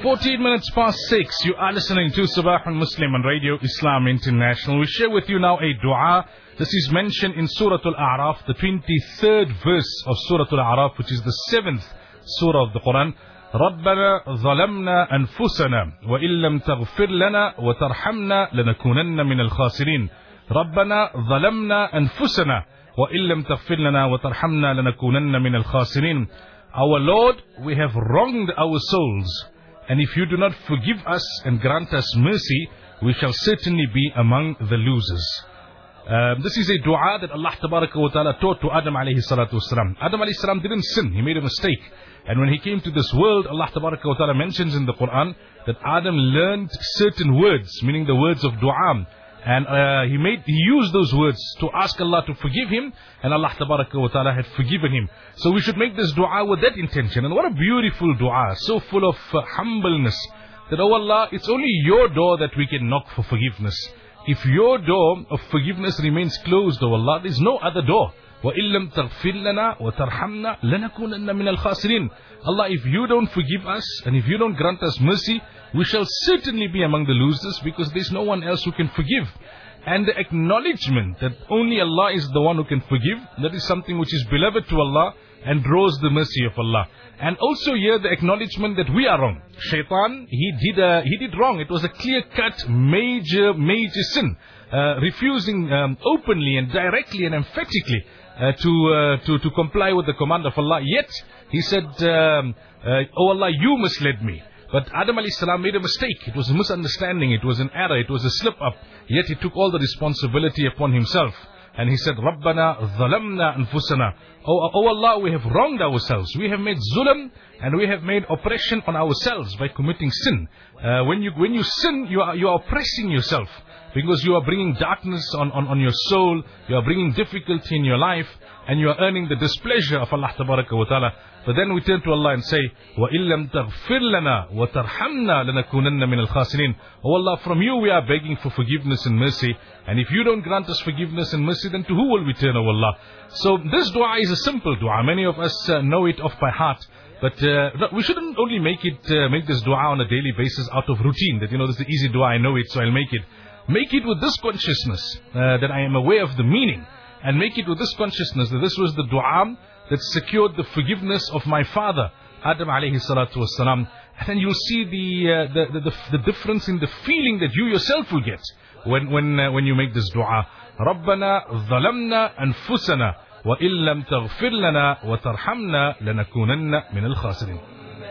14 minutes past 6, you are listening to Sabah al Muslim on Radio Islam International. We share with you now a dua. This is mentioned in Surah Al-A'raf, the 23rd verse of Surah Al-A'raf, which is the 7th surah of the Quran. ربنا ظلمنا أنفسنا وإن لم تغفر لنا وترحمنا لنكونن من الخاسرين ربنا ظلمنا أنفسنا وإن لم تغفر لنا وترحمنا لنكونن من الخاسرين Our Lord, we have wronged our souls and if you do not forgive us and grant us mercy, we shall certainly be among the losers. Um, this is a dua that Allah wa ta'ala taught to Adam alayhi salatu wasalam. Adam alayhi salam didn't sin, he made a mistake. And when he came to this world, Allah wa ta'ala mentions in the Quran that Adam learned certain words, meaning the words of dua. And uh, he made, he used those words to ask Allah to forgive him, and Allah ta'ala had forgiven him. So we should make this dua with that intention. And what a beautiful dua, so full of uh, humbleness. That, oh Allah, it's only your door that we can knock for forgiveness. If your door of forgiveness remains closed, oh Allah, there's no other door. وَإِن لَمْ تَغْفِرْ لَنَا وَتَرْحَمْنَا لَنَكُونَنَّ مِنَ الْخَاسِرِينَ Allah, if you don't forgive us and if you don't grant us mercy, we shall certainly be among the losers because there's no one else who can forgive. And the acknowledgement that only Allah is the one who can forgive, that is something which is beloved to Allah and draws the mercy of Allah. And also here the acknowledgement that we are wrong. Shaitan, he did, uh, he did wrong. It was a clear-cut, major, major sin. Uh, refusing um, openly and directly and emphatically uh, to, uh, to, to comply with the command of Allah. Yet, he said, um, uh, Oh Allah, you misled me. But Adam alayhi made a mistake. It was a misunderstanding. It was an error. It was a slip up. Yet he took all the responsibility upon himself. And he said, Rabbana zalamna anfusana. Oh, oh Allah, we have wronged ourselves. We have made zulm and we have made oppression on ourselves by committing sin. Uh, when you when you sin, you are you are oppressing yourself because you are bringing darkness on, on, on your soul, you are bringing difficulty in your life, and you are earning the displeasure of Allah wa ta'ala. But then we turn to Allah and say, وَإِن لَمْ تَغْفِرْ لَنَا وَتَرْحَمْنَا لَنَكُونَنَّ مِنَ الْخَاسِرِينَ Oh Allah, from you we are begging for forgiveness and mercy. And if you don't grant us forgiveness and mercy, then to who will we turn, O Allah? So this dua is a simple dua. Many of us uh, know it off by heart. But uh, we shouldn't only make it, uh, make this dua on a daily basis out of routine. That, you know, this is the easy dua, I know it, so I'll make it. Make it with this consciousness uh, that I am aware of the meaning. And make it with this consciousness that this was the dua that secured the forgiveness of my father, Adam alayhi salatu wasalam. And then you'll see the, uh, the, the, the, the, difference in the feeling that you yourself will get when, when, uh, when you make this dua. ربنا ظلمنا أنفسنا وإن لم تغفر لنا وترحمنا لنكونن من الخاسرين